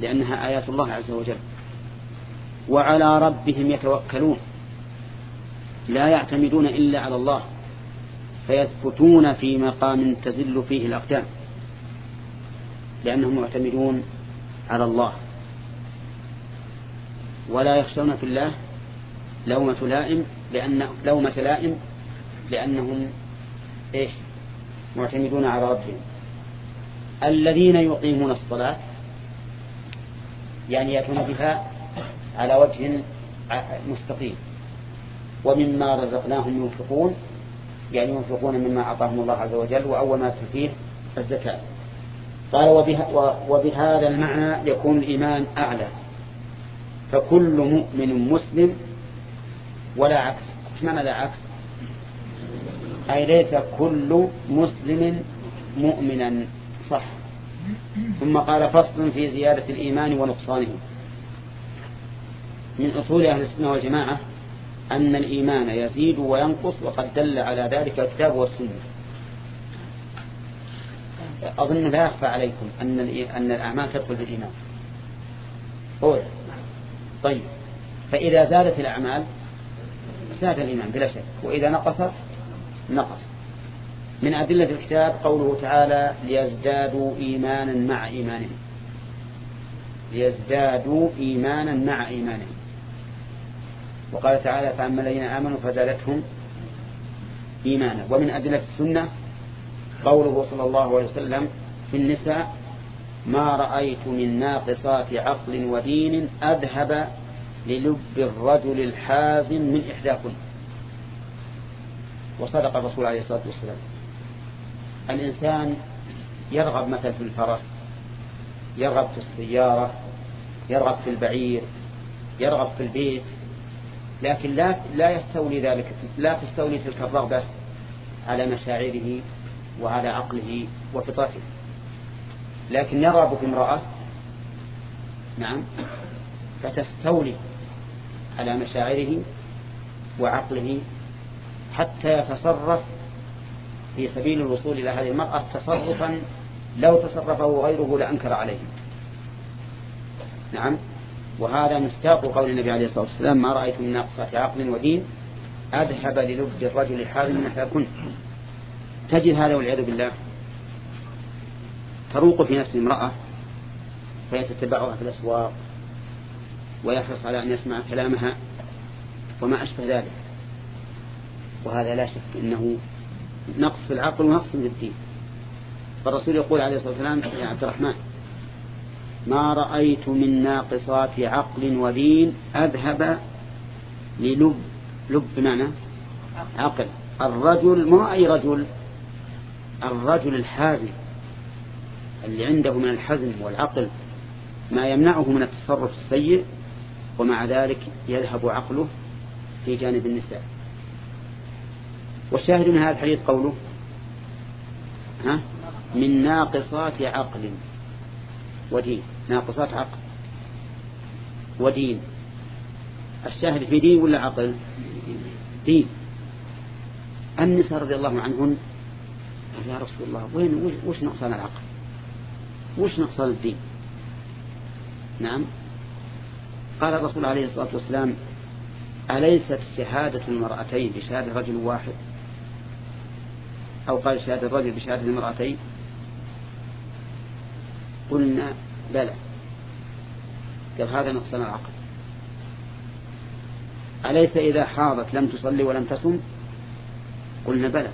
لأنها آيات الله عز وجل. وعلى ربهم يتوكلون. لا يعتمدون إلا على الله فيثبتون في مقام تزل فيه الأقدام لأنهم معتمدون على الله. ولا يخشون في الله لومة لائم لأن لومة لائم لأنهم إيش؟ معتمدون على ربهم. الذين يقيمون الصلاة يعني يأتون بها على وجه مستقيم. ومما رزقناهم ينفقون يعني ينفقون مما أعطاهم الله عز وجل وأول ما فيه الزكاة. قال وبهذا المعنى يكون الإيمان أعلى. فكل مؤمن مسلم ولا عكس. إيش معنى لا عكس؟ أي ليس كل مسلم مؤمنا. صح. ثم قال فصل في زيادة الإيمان ونقصانه. من أصول أهل السنة والجماعة أن الإيمان يزيد وينقص وقد دل على ذلك الكتاب والسنة. أظن لا يخفى عليكم أن أن الأعمال تدخل بالإيمان قول طيب. فإذا زادت الأعمال زاد الإيمان بلا شك. وإذا نقصت نقص. من أدلة الكتاب قوله تعالى ليزدادوا إيمانا مع إيمانهم. ليزدادوا إيمانا مع إيمانهم. وقال تعالى فأما الذين آمنوا فزادتهم إيمانا. ومن أدلة السنة قوله صلى الله عليه وسلم في النساء ما رأيت من ناقصات عقل ودين أذهب للب الرجل الحازم من إحداكن. وصدق الرسول عليه الصلاة والسلام. الإنسان يرغب مثلا في الفرس يرغب في السيارة يرغب في البعير يرغب في البيت لكن لا لا يستولي ذلك لا تستولي تلك الرغبة على مشاعره وعلى عقله وفطرته. لكن يرغب في امرأة نعم فتستولي على مشاعره وعقله حتى يتصرف في سبيل الوصول إلى هذه المرأة تصرفا لو تصرفه غيره لأنكر عليه. نعم. وهذا مستاق قول النبي عليه الصلاة والسلام ما رأيت من ناقصات عقل ودين أذهب للب الرجل حال من كنت. تجد هذا والعياذ بالله تروق في نفس المرأة فيتتبعها في الأسواق ويحرص على أن يسمع كلامها وما أشبه ذلك. وهذا لا شك أنه نقص في العقل ونقص في الدين. فالرسول يقول عليه الصلاة والسلام يا عبد الرحمن ما رأيت من ناقصات عقل ودين أذهب للب. لب بمعنى عقل. الرجل ما أي رجل؟ الرجل الحازم اللي عنده من الحزم والعقل ما يمنعه من التصرف السيء ومع ذلك يذهب عقله في جانب النساء. والشاهد من هذا الحديث قوله ها من ناقصات عقل. ودين ناقصات عقل. ودين. الشاهد في دين ولا عقل؟ دين. النساء رضي الله عنهن يا رسول الله وين وش نقصان العقل؟ وش نقصان الدين؟ نعم. قال الرسول عليه الصلاة والسلام أليست شهادة المرأتين بشهادة رجل واحد؟ أو قال شهادة الرجل بشهادة المرأتين؟ قلنا بلى. قال هذا نقصان العقل. أليس إذا حاضت لم تصلي ولم تصم؟ قلنا بلى.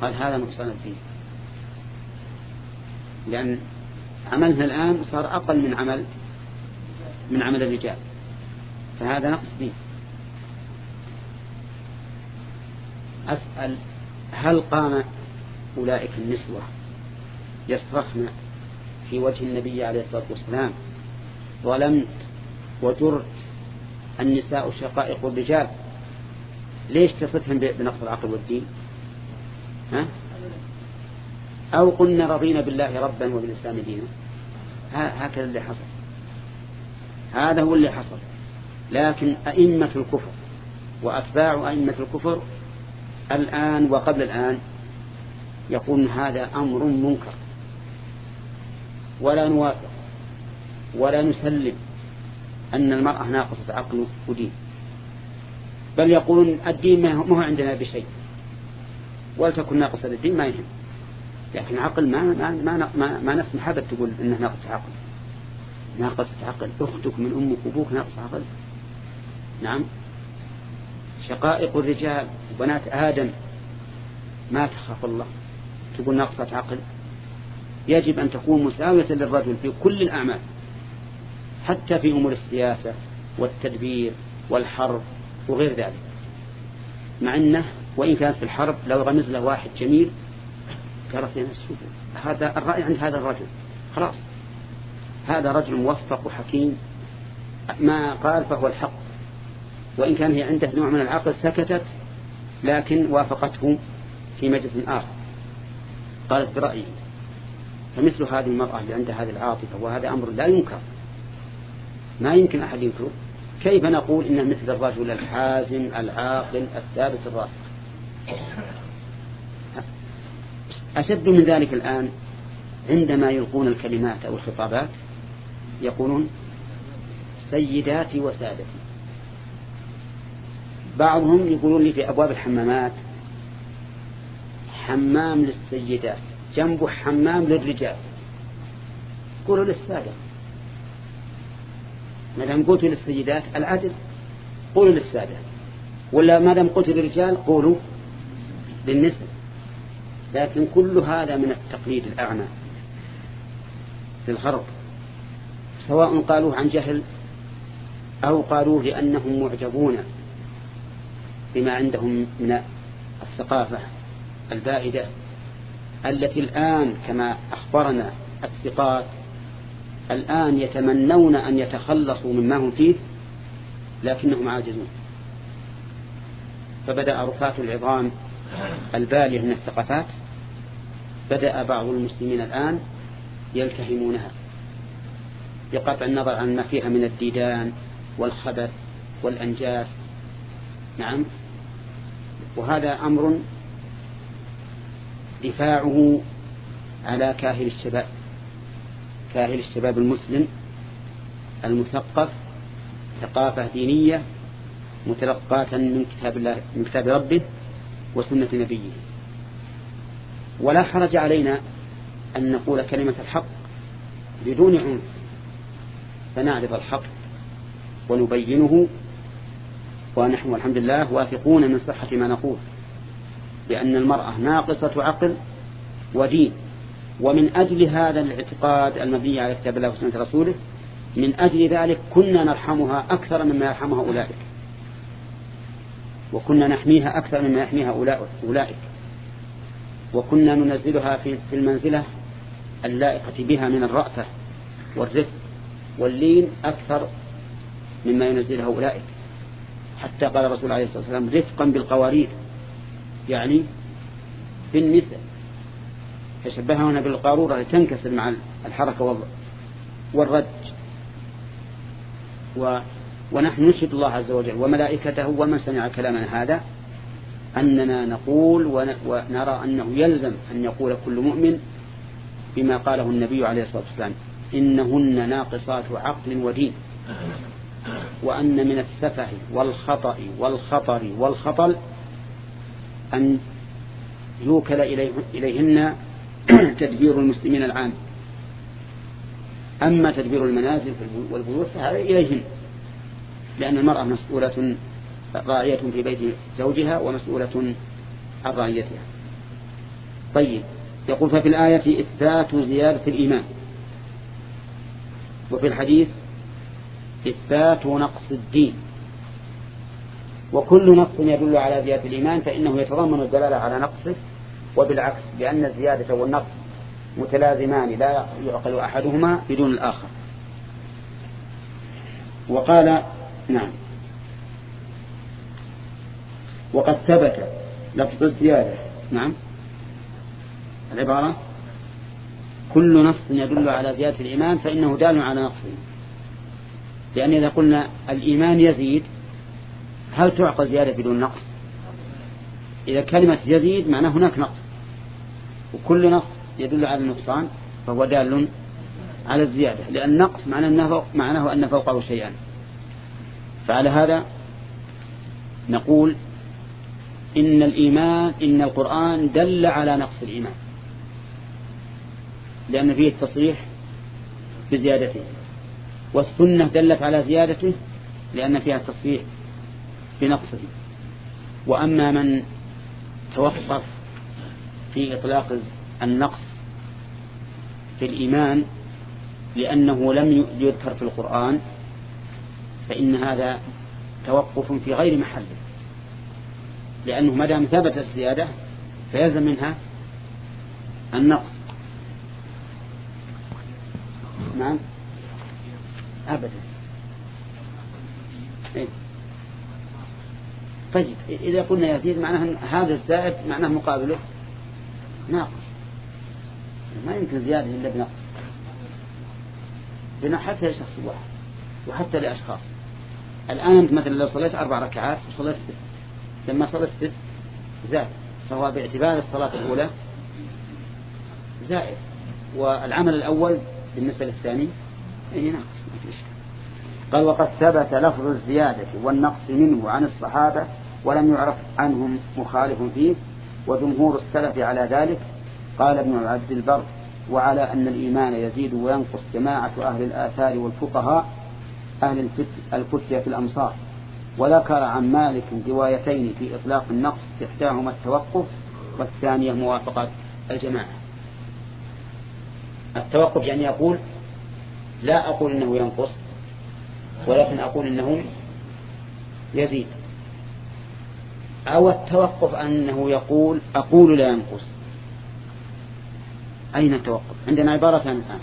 قال هذا نقصان الدين. لأن عملها الآن صار أقل من عمل من عمل الرجال. فهذا نقص دين أسأل هل قام أولئك النسوة يصرخن في وجه النبي عليه الصلاة والسلام؟ ظلمت وجرت النساء شقائق الرجال. ليش تصفهم بنقص العقل والدين؟ ها؟ أو قلنا رضينا بالله ربا وبالإسلام دينا. هكذا اللي حصل. هذا هو اللي حصل. لكن أئمة الكفر وأتباع أئمة الكفر الآن وقبل الآن يقول هذا أمر منكر. ولا نوافق ولا نسلم أن المرأة ناقصة عقل ودين. بل يقولون الدين ما هو عندنا بشيء. ولتكن ناقصة الدين ما يهم. لكن عقل ما ما ما ما, ما نسمح أبد تقول إنه ناقص عقل. ناقصة عقل. أختك من أمك وأبوك ناقص عقل. نعم. شقائق الرجال وبنات آدم ما تخاف الله. تقول ناقصة عقل. يجب أن تكون مساوية للرجل في كل الأعمال حتى في أمور السياسة والتدبير والحرب وغير ذلك. مع أنه وإن كانت في الحرب لو غمز له واحد جميل قالت لنا هذا الرأي عند هذا الرجل. خلاص. هذا رجل موفق وحكيم. ما قال فهو الحق. وإن كان هي عنده نوع من العقل سكتت لكن وافقته في مجلس آخر. قالت برأيه فمثل هذه المرأة اللي عندها هذه العاطفة وهذا أمر لا ينكر. ما يمكن أحد ينكره. كيف نقول إنه مثل الرجل الحازم العاقل الثابت الراسخ؟ أشد من ذلك الآن عندما يلقون الكلمات أو الخطابات يقولون سيداتي وسادتي. بعضهم يقولون لي في أبواب الحمامات حمام للسيدات جنبه حمام للرجال. قولوا للسادة. ما دام قلت للسيدات العدل قولوا للسادة. ولا ما دام قلت للرجال قولوا للنساء لكن كل هذا من التقليد الأعمى للغرب سواء قالوه عن جهل أو قالوه لأنهم معجبون بما عندهم من الثقافة البائدة التي الآن كما أخبرنا الثقات الآن يتمنون أن يتخلصوا مما هم فيه لكنهم عاجزون. فبدأ رفات العظام البالية من الثقافات بدأ بعض المسلمين الآن يلتهمونها. بقطع النظر عن ما فيها من الديدان والخبث والأنجاس. نعم. وهذا أمر دفاعه على كاهل الشباب كاهل الشباب المسلم المثقف ثقافة دينية متلقاة من كتاب الله من كتاب ربه وسنة نبيه. ولا حرج علينا أن نقول كلمة الحق بدون عنف. فنعرض الحق ونبينه ونحن والحمد لله واثقون من صحة ما نقول لأن المرأة ناقصة عقل ودين ومن أجل هذا الاعتقاد المبني على كتاب الله وسنة رسوله من أجل ذلك كنا نرحمها أكثر مما يرحمها أولئك. وكنا نحميها أكثر مما يحميها أولئك. وكنا ننزلها في المنزلة اللائقة بها من الرأفة والرفق. واللين أكثر مما ينزلها أولئك حتى قال الرسول عليه الصلاة والسلام رفقا بالقوارير. يعني بالنساء فشبهنا بالقارورة لتنكسر مع الحركة والرج. و ونحن نشهد الله عز وجل وملائكته ومن سمع كلامنا هذا أننا نقول ونرى أنه يلزم أن يقول كل مؤمن بما قاله النبي عليه الصلاة والسلام. إنهن ناقصات عقل ودين. وأن من السفه والخطأ والخطر والخطل أن يوكل إليهن تدبير المسلمين العام. أما تدبير المنازل والبيوت فهذا إليهن لأن المرأة مسؤولة راعية في بيت زوجها ومسؤولة عن رعيتها طيب يقول ففي الآية إثبات زيادة الإيمان. وفي الحديث إثبات نقص الدين. وكل نقص يدل على زيادة الإيمان فإنه يتضمن الدلالة على نقصه وبالعكس لأن الزيادة والنقص متلازمان لا يعقل أحدهما بدون الآخر. وقال نعم. وقد ثبت لفظ الزيادة نعم. العبارة؟ كل نص يدل على زيادة الإيمان فإنه دال على نقصه. لأن إذا قلنا الإيمان يزيد هل تعقل زيادة بدون نقص؟ إذا كلمة يزيد معناه هناك نقص. وكل نقص يدل على النقصان فهو دال على الزيادة. لأن النقص معناه أنه, معناه أن فوقه شيئا. فعلى هذا نقول إن الإيمان إن القرآن دل على نقص الإيمان. لأن فيه التصريح بزيادته. والسنة دلت على زيادته لأن فيها التصريح بنقصه. وأما من توقف في إطلاق النقص في الإيمان لأنه لم يذكر في القرآن فإن هذا توقف في غير محله لأنه ما دام ثبت الزيادة فيلزم منها النقص. نعم. أبدا. إيه؟ طيب إذا قلنا يزيد معناه هذا الزائد معناه مقابله. ناقص. ما يمكن زيادة إلا بنقص. بنا حتى لشخص واحد وحتى لأشخاص. الآن أنت مثلا لو صليت أربع ركعات وصليت ست. لما صليت ست زاد فهو باعتبار الصلاة الأولى زائد. والعمل الأول بالنسبة للثاني أي ناقص ما في إشكال. قال وقد ثبت لفظ الزيادة والنقص منه عن الصحابة ولم يعرف عنهم مخالف فيه وجمهور السلف على ذلك. قال ابن عبد البر وعلى أن الإيمان يزيد وينقص جماعة أهل الآثار والفقهاء أهل الفتية في الأمصار. وذكر عن مالك روايتين في إطلاق النقص إحداهما التوقف والثانية موافقة الجماعة. التوقف يعني يقول لا أقول إنه ينقص ولكن أقول إنه يزيد. أو التوقف أنه يقول أقول لا ينقص. أين التوقف؟ عندنا عبارة الآن.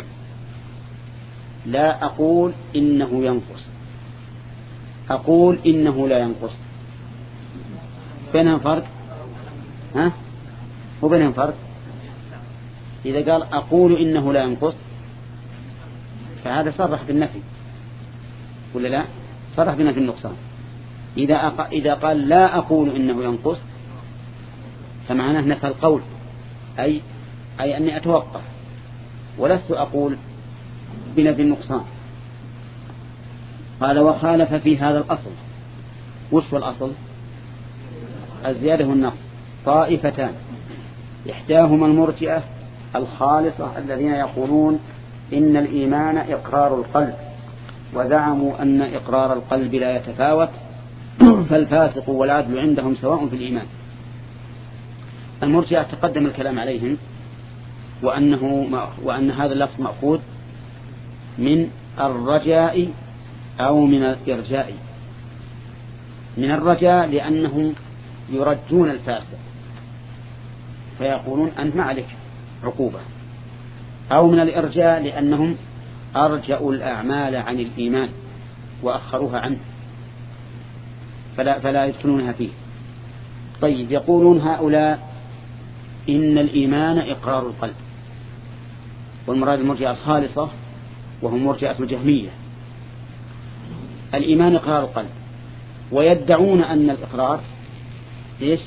لا أقول إنه ينقص. أقول إنه لا ينقص. بينهم فرق؟ ها؟ وبينهم فرق؟ إذا قال أقول إنه لا ينقص فهذا صرح بالنفي. ولا لا؟ صرح بنفي النقصان. إذا أق... إذا قال لا أقول إنه ينقص فمعناه نفى القول. أي أي أني أتوقف. ولست أقول بنفي النقصان. قال وخالف في هذا الأصل. وش هو الأصل؟ الزيادة والنقص. طائفتان. إحداهما المرجئة الخالصة الذين يقولون إن الإيمان إقرار القلب وزعموا أن إقرار القلب لا يتفاوت فالفاسق والعدل عندهم سواء في الإيمان. المرجئة تقدم الكلام عليهم وأنه وأن هذا اللفظ مأخوذ من الرجاء أو من الإرجاء. من الرجاء لأنهم يرجون الفاسق فيقولون أنت ما عليك. عقوبة أو من الإرجاء لأنهم أرجأوا الأعمال عن الإيمان وأخروها عنه. فلا, فلا يدخلونها فيه. طيب يقولون هؤلاء إن الإيمان إقرار القلب. والمراد المرجئة الخالصة وهم مرجئة الجهمية. الإيمان إقرار القلب. ويدعون أن الإقرار إيش؟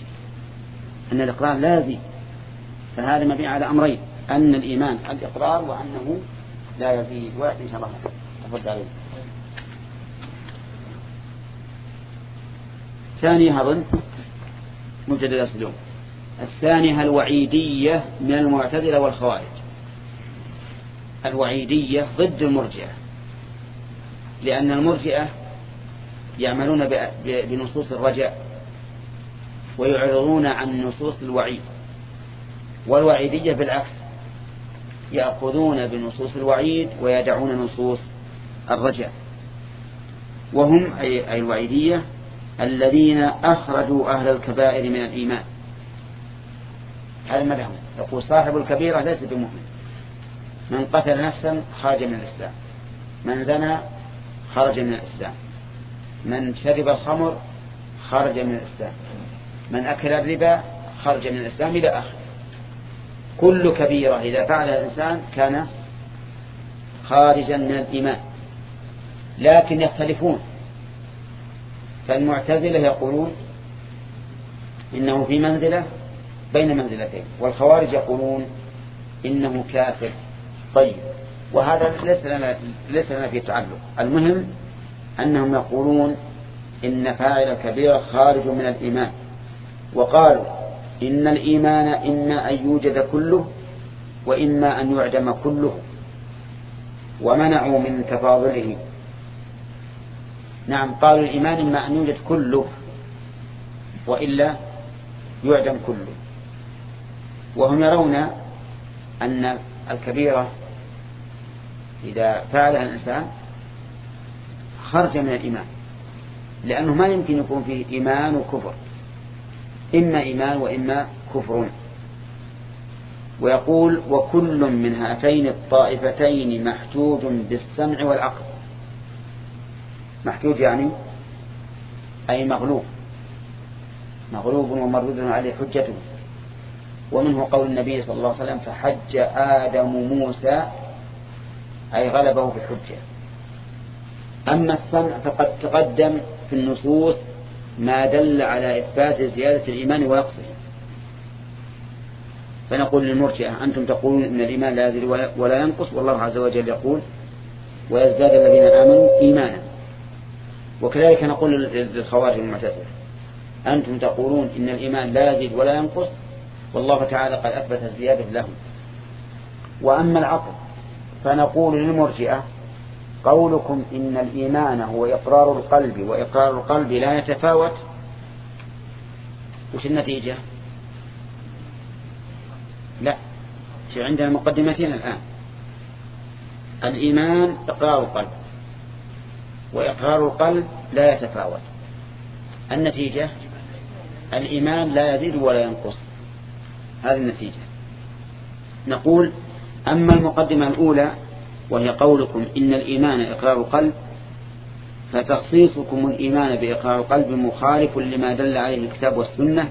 أن الإقرار لازم. فهذا مبني على أمرين أن الإيمان الإقرار وأنه لا يزيد ويأتي إن شاء الله. تفضل عليه. ثانية أظن مبتدأ درس اليوم. الثانية الوعيدية من المعتزلة والخوارج. الوعيدية ضد المرجئة. لأن المرجئة يعملون بنصوص الرجاء ويعرضون عن نصوص الوعيد. والوعيدية بالعكس. يأخذون بنصوص الوعيد ويدعون نصوص الرجاء وهم أي الوعيدية الذين أخرجوا أهل الكبائر من الإيمان. هذا مذهب يقول صاحب الكبيرة ليس بمؤمن. من قتل نفسا خرج من الإسلام. من زنى خرج من الإسلام. من شرب الخمر خرج من الإسلام. من أكل الربا خرج من الإسلام إلى آخره. كل كبيرة إذا فعلها الإنسان كان خارجا من الإيمان لكن يختلفون. فالمعتزلة يقولون إنه في منزلة بين منزلتين والخوارج يقولون إنه كافر. طيب وهذا ليس لنا ليس لنا فيه تعلق. المهم أنهم يقولون إن فاعل الكبيرة خارج من الإيمان وقالوا إن الإيمان إما أن يوجد كله وإما أن يعدم كله ومنعوا من تفاضله. نعم قالوا الإيمان إما أن يوجد كله وإلا يعدم كله. وهم يرون أن الكبيرة إذا فعلها الإنسان خرج من الإيمان لأنه ما يمكن يكون فيه إيمان وكفر. إما إيمان وإما كفر. ويقول وكل من هاتين الطائفتين محجوج بالسمع والعقل. محجوج يعني أي مغلوب. مغلوب ومردود عليه حجته. ومنه قول النبي صلى الله عليه وسلم فحج آدم موسى أي غلبه في الحجة. أما السمع فقد تقدم في النصوص ما دل على إثبات زيادة الإيمان ونقصه فنقول للمرجئة أنتم تقولون إن الإيمان لا يزيد ولا ينقص والله عز وجل يقول ويزداد الذين آمنوا إيمانا. وكذلك نقول للخوارج المعتزلة أنتم تقولون إن الإيمان لا يزيد ولا ينقص والله تعالى قد أثبت الزيادة لهم. وأما العقل فنقول للمرجئة قولكم إن الإيمان هو إقرار القلب وإقرار القلب لا يتفاوت. وش النتيجة؟ لا في عندنا مقدمتين الآن. الإيمان إقرار القلب وإقرار القلب لا يتفاوت. النتيجة؟ الإيمان لا يزيد ولا ينقص. هذه النتيجة. نقول أما المقدمة الأولى وهي قولكم إن الإيمان إقرار القلب فتخصيصكم الإيمان بإقرار القلب مخالف لما دل عليه الكتاب والسنة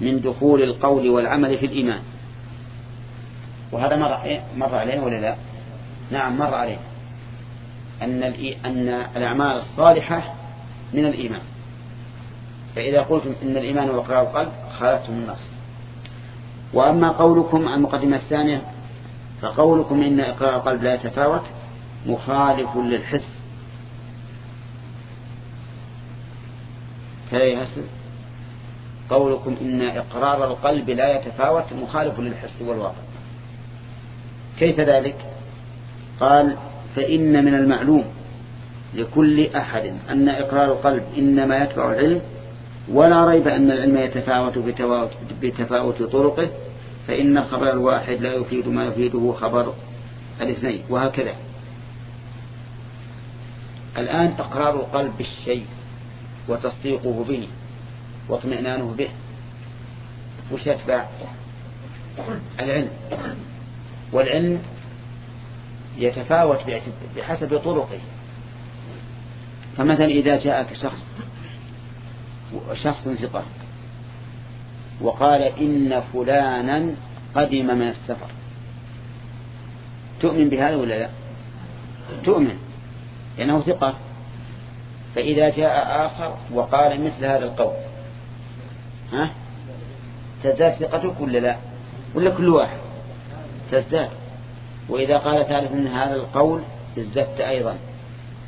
من دخول القول والعمل في الإيمان. وهذا مر مر عليه ولا لا؟ نعم مر عليه. أن أن الأعمال الصالحة من الإيمان. فإذا قلتم إن الإيمان هو إقرار القلب خالفتم النص. وأما قولكم عن المقدمة الثانية فقولكم إن إقرار القلب لا يتفاوت مخالف للحس. كذا يهسل قولكم إن إقرار القلب لا يتفاوت مخالف للحس والواقع. كيف ذلك؟ قال فإن من المعلوم لكل أحد أن إقرار القلب إنما يتبع العلم ولا ريب أن العلم يتفاوت بتفاوت طرقه فإن الخبر الواحد لا يفيد ما يفيده خبر الاثنين وهكذا. الآن إقرار القلب بالشيء وتصديقه به واطمئنانه به. وش يتبع؟ العلم. والعلم يتفاوت بحسب طرقه. فمثلا إذا جاءك شخص شخص ثقة وقال إن فلانا قدم من السفر. تؤمن بهذا ولا لا؟ تؤمن لأنه ثقة. فإذا جاء آخر وقال مثل هذا القول ها؟ تزداد ثقتك ولا لا؟ ولا كل واحد؟ تزداد. وإذا قال ثالث من هذا القول ازددت أيضا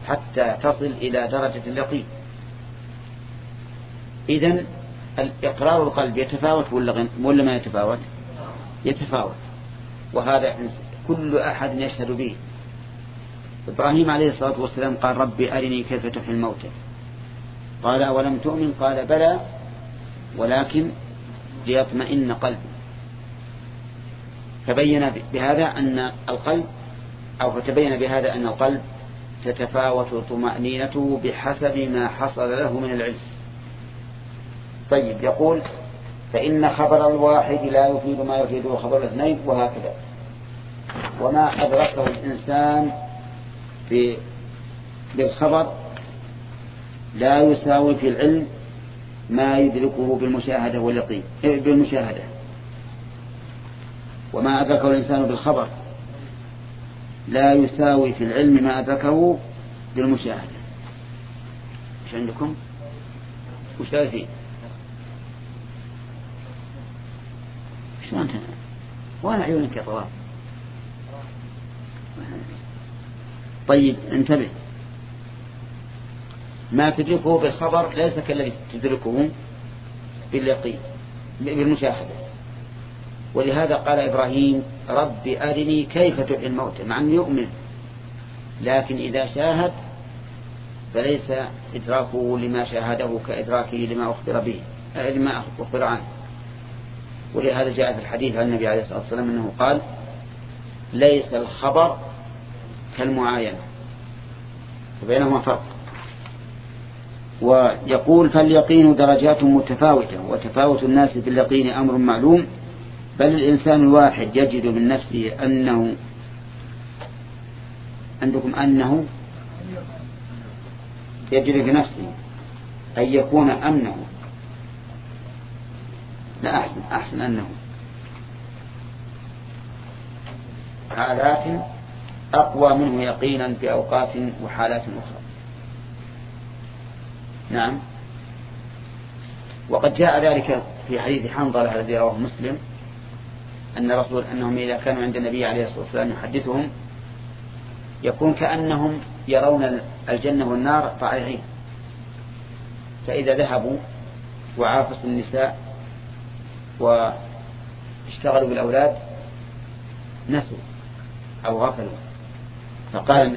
حتى تصل إلى درجة اليقين. إذن الإقرار القلب يتفاوت ولا, ولا ما يتفاوت؟ يتفاوت. وهذا كل أحد يشهد به. إبراهيم عليه الصلاة والسلام قال ربي أرني كيف تحيي الموتى. قال أولم تؤمن؟ قال بلى. ولكن ليطمئن قلبي. تبين بهذا أن القلب أو فتبين بهذا أن القلب تتفاوت طمأنينته بحسب ما حصل له من العلم. طيب يقول فإن خبر الواحد لا يفيد ما يفيده خبر الاثنين وهكذا وما أدركه الإنسان بالخبر لا يساوي في العلم ما يدركه بالمشاهدة واليقين إيه، بالمشاهدة وما أدركه الإنسان بالخبر لا يساوي في العلم ما أدركه بالمشاهدة إيش عندكم؟ فيه؟ أنت وين عيونك يا طواف. طيب انتبه. ما تدركه بالخبر ليس كالذي تدركه باليقين بالمشاهدة. ولهذا قال إبراهيم رب أرني كيف تحيي الموتى مع أنه يؤمن. لكن إذا شاهد فليس إدراكه لما شاهده كإدراكه لما أخبر به لما أخبر عنه. ولهذا جاء في الحديث عن النبي عليه الصلاة والسلام أنه قال ليس الخبر كالمعاينة وبينهما فرق. ويقول فاليقين درجات متفاوتة وتفاوت الناس في اليقين أمر معلوم بل الإنسان الواحد يجد من نفسه أنه عندكم أنه يجد في نفسه أن يكون أمنه. لا أحسن أحسن أنه. حالات أقوى منه يقينا في أوقات وحالات أخرى. نعم. وقد جاء ذلك في حديث حنظلة الذي رواه مسلم أن رسول أنهم إذا كانوا عند النبي عليه الصلاة والسلام يحدثهم يكون كأنهم يرون الجنة والنار طائعين. فإذا ذهبوا وعافسوا النساء واشتغلوا بالأولاد نسوا أو غفلوا. فقال